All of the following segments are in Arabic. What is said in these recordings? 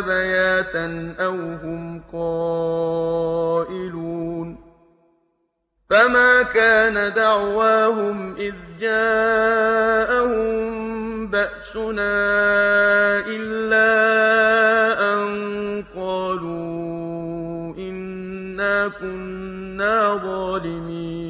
بياتا أو هم قائلون فما كان دعواهم إذ جاءهم بأسنا إلا أن قالوا إنا كنا ظالمين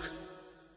ۖ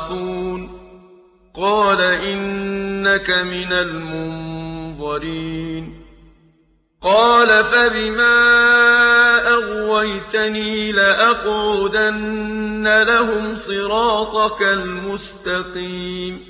يُبْعَثُونَ قَالَ إِنَّكَ مِنَ الْمُنظَرِينَ قَالَ فَبِمَا أَغْوَيْتَنِي لَأَقْعُدَنَّ لَهُمْ صِرَاطَكَ الْمُسْتَقِيمَ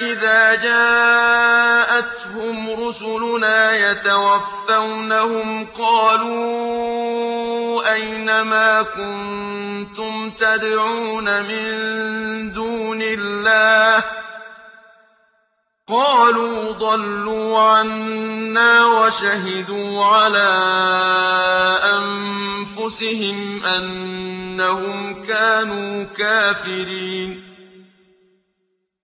إِذَا جَاءَتْهُمْ رُسُلُنَا يَتَوَفَّوْنَهُمْ قَالُوا أَيْنَ مَا كُنتُمْ تَدْعُونَ مِن دُونِ اللَّهِ ۖ؟ قَالُوا ضَلُّوا عَنَّا وَشَهِدُوا عَلَىٰ أَنفُسِهِمْ أَنَّهُمْ كَانُوا كَافِرِينَ.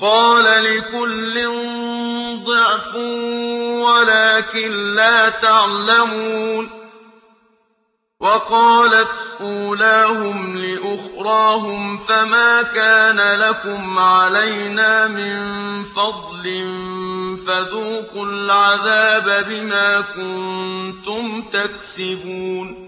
قَالَ لِكُلٍّ ضِعْفٌ وَلَٰكِن لَّا تَعْلَمُونَ. وَقَالَتْ أُولَاهُمْ لِأُخْرَاهُمْ فَمَا كَانَ لَكُمْ عَلَيْنَا مِن فَضْلٍ فَذُوقُوا الْعَذَابَ بِمَا كُنتُمْ تَكْسِبُونَ.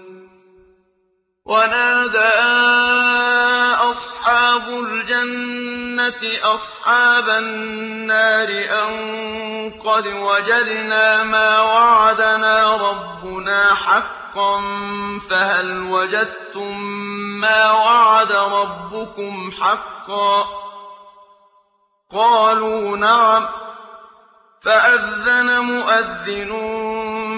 وَنَادَىٰ أَصْحَابُ الْجَنَّةِ أَصْحَابَ النَّارِ أَن قَدْ وَجَدْنَا مَا وَعَدَنَا رَبُّنَا حَقًّا فَهَلْ وَجَدتُّم مَّا وَعَدَ رَبُّكُمْ حَقًّا ۖ قَالُوا نَعَمْ ۚ فَأَذَّنَ مُؤَذِّنٌ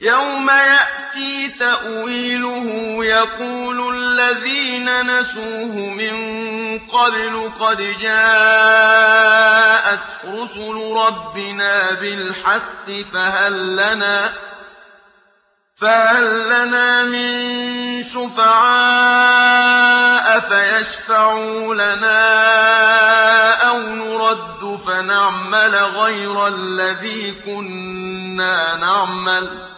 يَوْمَ يَأْتِي تَأْوِيلُهُ يَقُولُ الَّذِينَ نَسُوهُ مِن قَبْلُ قَدْ جَاءَتْ رُسُلُ رَبِّنَا بِالْحَقِّ فَهَل لَّنَا مِن شُفَعَاءَ فَيَشْفَعُوا لَنَا أَوْ نُرَدُّ فَنَعْمَلَ غَيْرَ الَّذِي كُنَّا نَعْمَلُ ۚ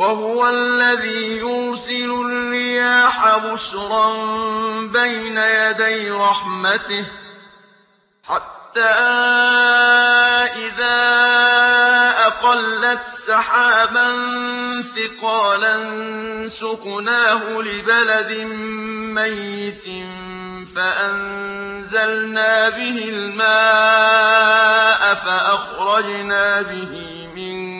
وَهُوَ الَّذِي يُرْسِلُ الرِّيَاحَ بُشْرًا بَيْنَ يَدَيْ رَحْمَتِهِ حَتَّىٰ إِذَا أَقَلَّتْ سَحَابًا ثِقَالًا سُقْنَاهُ لِبَلَدٍ مَّيِّتٍ فَأَنزَلْنَا بِهِ الْمَاءَ فَأَخْرَجْنَا بِهِ مِن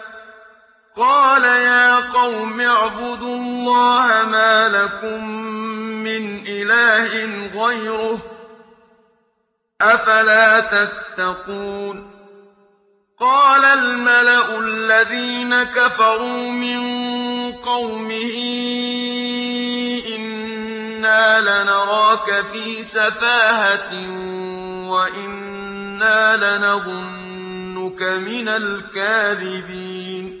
قَالَ يَا قَوْمِ اعْبُدُوا اللَّهَ مَا لَكُم مِّنْ إِلَٰهٍ غَيْرُهُ ۖ أَفَلَا تَتَّقُونَ قَالَ الْمَلَأُ الَّذِينَ كَفَرُوا مِن قَوْمِهِ إِنَّا لَنَرَاكَ فِي سَفَاهَةٍ وَإِنَّا لَنَظُنُّكَ مِنَ الْكَاذِبِينَ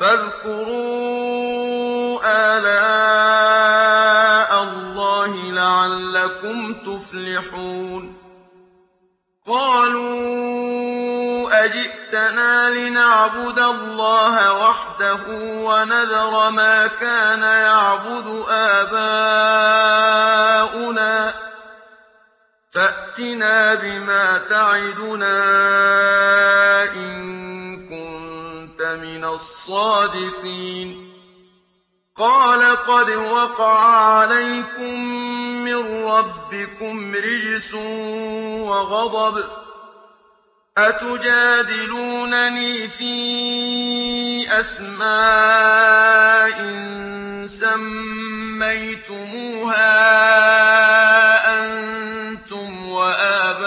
فَاذْكُرُوا آلَاءَ اللَّهِ لَعَلَّكُمْ تُفْلِحُونَ. قَالُوا أَجِئْتَنَا لِنَعْبُدَ اللَّهَ وَحْدَهُ وَنَذَرَ مَا كَانَ يَعْبُدُ آبَاؤُنَا ۖ. فَأْتِنَا بِمَا تَعِدُنَا الصَّادِقِينَ. قَالَ قَدْ وَقَعَ عَلَيْكُم مِّن رَّبِّكُمْ رِجْسٌ وَغَضَبٌ ۖ. أَتُجَادِلُونَنِي فِي أَسْمَاءٍ سَمَّيْتُمُوهَا أَنتُمْ وَآبَاؤُكُم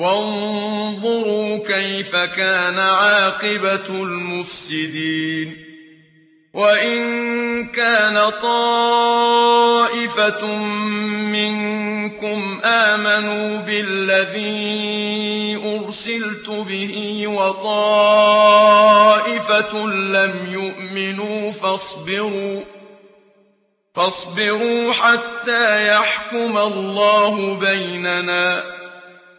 وَانظُرُوا كَيْفَ كَانَ عَاقِبَةُ الْمُفْسِدِينَ. وَإِن كَانَ طَائِفَةٌ مِّنكُمْ آمَنُوا بِالَّذِي أُرْسِلْتُ بِهِ وَطَائِفَةٌ لَّمْ يُؤْمِنُوا فَاصْبِرُوا حَتَّىٰ يَحْكُمَ اللَّهُ بَيْنَنَا ۚ.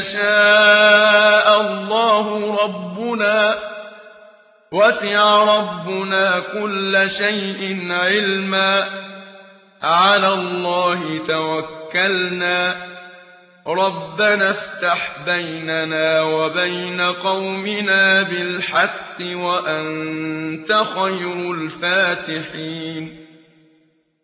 يَشَاءَ اللَّهُ رَبُّنَا ۚ وَسِعَ رَبُّنَا كُلَّ شَيْءٍ عِلْمًا ۚ. عَلَى اللَّهِ تَوَكَّلْنَا ۚ. رَبَّنَا افْتَحْ بَيْنَنَا وَبَيْنَ قَوْمِنَا بِالْحَقِّ وَأَنتَ خَيْرُ الْفَاتِحِينَ.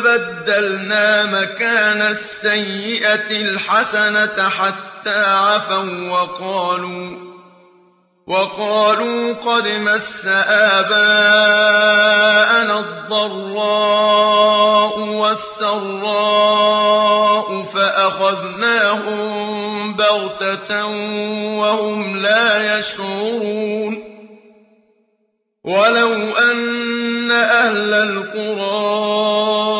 ثُمَّ بَدَّلْنَا مَكَانَ السَّيِّئَةِ الْحَسَنَةَ حَتَّىٰ عَفَوا وَّقَالُوا وَقَالُوا قَدْ مَسَّ آبَاءَنَا الضَّرَّاءُ وَالسَّرَّاءُ فَأَخَذْنَاهُم بَغْتَةً وَهُمْ لَا يَشْعُرُونَ وَلَوْ أَنَّ أَهْلَ الْقُرَىٰ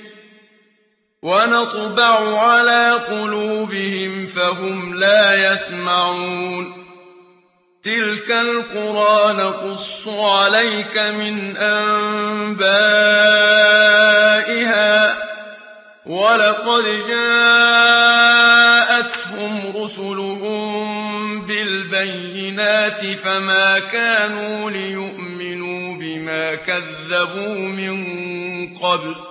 وَنَطْبَعُ عَلَىٰ قُلُوبِهِمْ فَهُمْ لَا يَسْمَعُونَ تِلْكَ الْقُرَىٰ نَقُصُّ عَلَيْكَ مِنْ أَنبَائِهَا ۚ وَلَقَدْ جَاءَتْهُمْ رُسُلُهُم بِالْبَيِّنَاتِ فَمَا كَانُوا لِيُؤْمِنُوا بِمَا كَذَّبُوا مِن قَبْلُ ۚ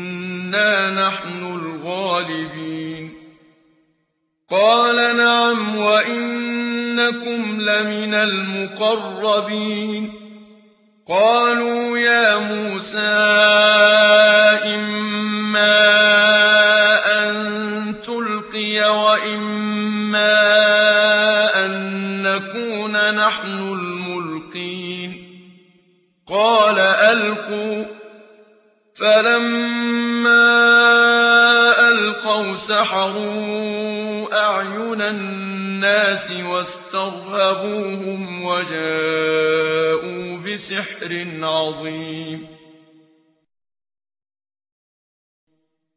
نَحْنُ الْغَالِبِينَ قال نعم وإنكم لمن المقربين قالوا يا موسى إما أن تلقي وإما أن نكون نحن الملقين قال ألقوا فلما ألقوا سحروا أعين الناس واسترهبوهم وجاءوا بسحر عظيم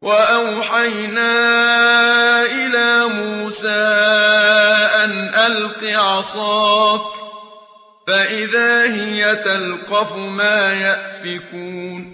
وأوحينا إلى موسى أن ألق عصاك فإذا هي تلقف ما يأفكون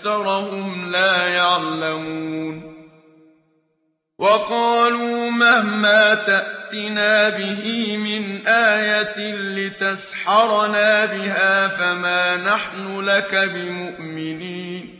أكثرهم لا يعلمون. وقالوا مهما تأتنا به من آية لتسحرنا بها فما نحن لك بمؤمنين.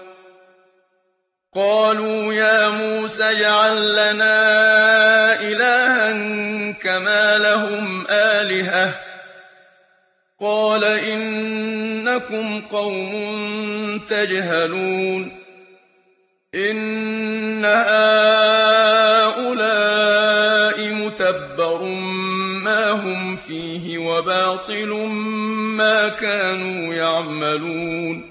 قَالُوا يَا مُوسَى اجْعَل لَّنَا إِلَٰهًا كَمَا لَهُمْ آلِهَةٌ ۚ. قَالَ إِنَّكُمْ قَوْمٌ تَجْهَلُونَ. إِنَّ هَٰؤُلَاءِ مُتَبَّرٌ مَّا هُمْ فِيهِ وَبَاطِلٌ مَّا كَانُوا يَعْمَلُونَ.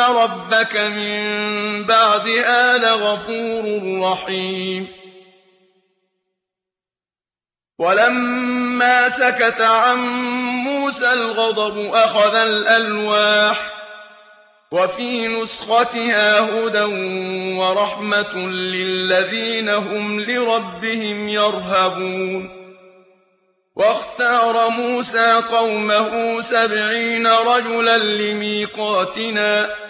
إِنَّ رَبَّكَ مِن بَعْدِهَا لَغَفُورٌ رَّحِيمٌ. وَلَمَّا سَكَتَ عَن مُّوسَى الْغَضَبُ أَخَذَ الْأَلْوَاحَ وَفِي نُسْخَتِهَا هُدًى وَرَحْمَةٌ لِّلَّذِينَ هُمْ لِرَبِّهِمْ يَرْهَبُونَ. وَاخْتَارَ مُوسَىٰ قَوْمَهُ سَبْعِينَ رَجُلًا لِّمِيقَاتِنَا ۖ.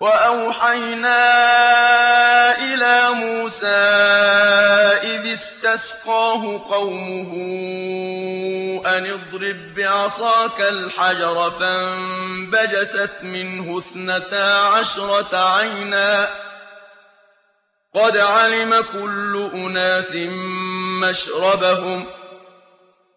وأوحينا إلى موسى إذ استسقاه قومه أن اضرب بعصاك الحجر فانبجست منه اثنتا عشرة عينا. قد علم كل أناس مشربهم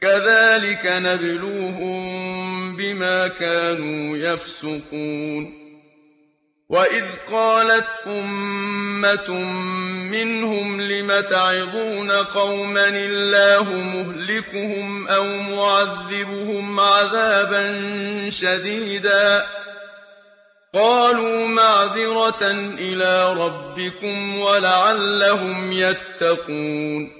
كذلك نبلوهم بما كانوا يفسقون. وإذ قالت أمة منهم لم تعظون قوما الله مهلكهم أو معذبهم عذابا شديدا. قالوا معذرة إلى ربكم ولعلهم يتقون.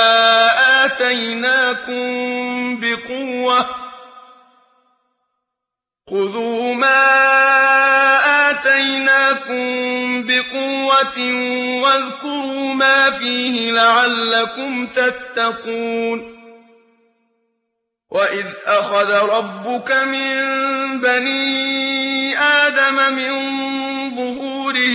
آتَيْنَاكُم بِقُوَّةٍ وَاذْكُرُوا مَا فِيهِ لَعَلَّكُمْ تَتَّقُونَ وَإِذْ أَخَذَ رَبُّكَ مِن بَنِي آدَمَ مِن ظُهُورِهِمْ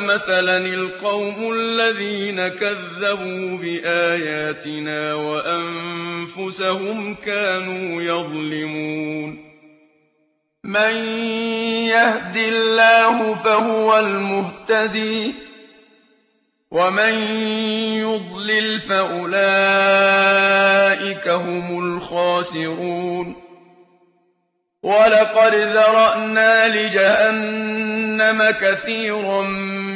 مَثَلًا الْقَوْمُ الَّذِينَ كَذَّبُوا بِآيَاتِنَا وَأَنفُسَهُمْ كَانُوا يَظْلِمُونَ. مَن يَهْدِ اللَّهُ فَهُوَ الْمُهْتَدِي ۖ وَمَن يُضْلِلْ فَأُولَٰئِكَ هُمُ الْخَاسِرُونَ. وَلَقَدْ ذَرَأْنَا لِجَهَنَّمَ كَثِيرًا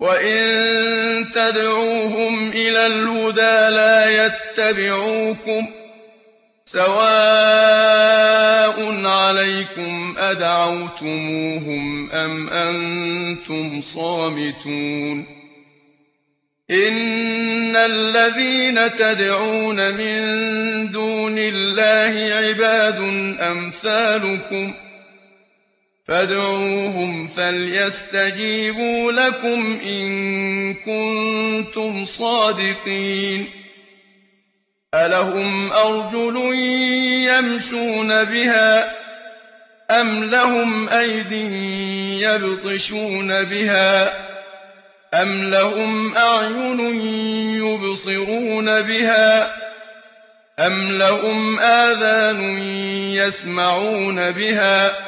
وإن تدعوهم إلى الهدى لا يتبعوكم سواء عليكم أدعوتموهم أم أنتم صامتون إِنَّ الَّذِينَ تَدْعُونَ مِن دُونِ اللَّهِ عِبَادٌ أَمْثَالُكُمْ ۖ فَادْعُوهُمْ فَلْيَسْتَجِيبُوا لَكُمْ إِن كُنتُمْ صَادِقِينَ. أَلَهُمْ أَرْجُلٌ يَمْشُونَ بِهَا أَمْ لَهُمْ أَيْدٍ يَبْطِشُونَ بِهَا أَمْ لَهُمْ أَعْيُنٌ يُبْصِرُونَ بِهَا أَمْ لَهُمْ آذَانٌ يَسْمَعُونَ بِهَا ۗ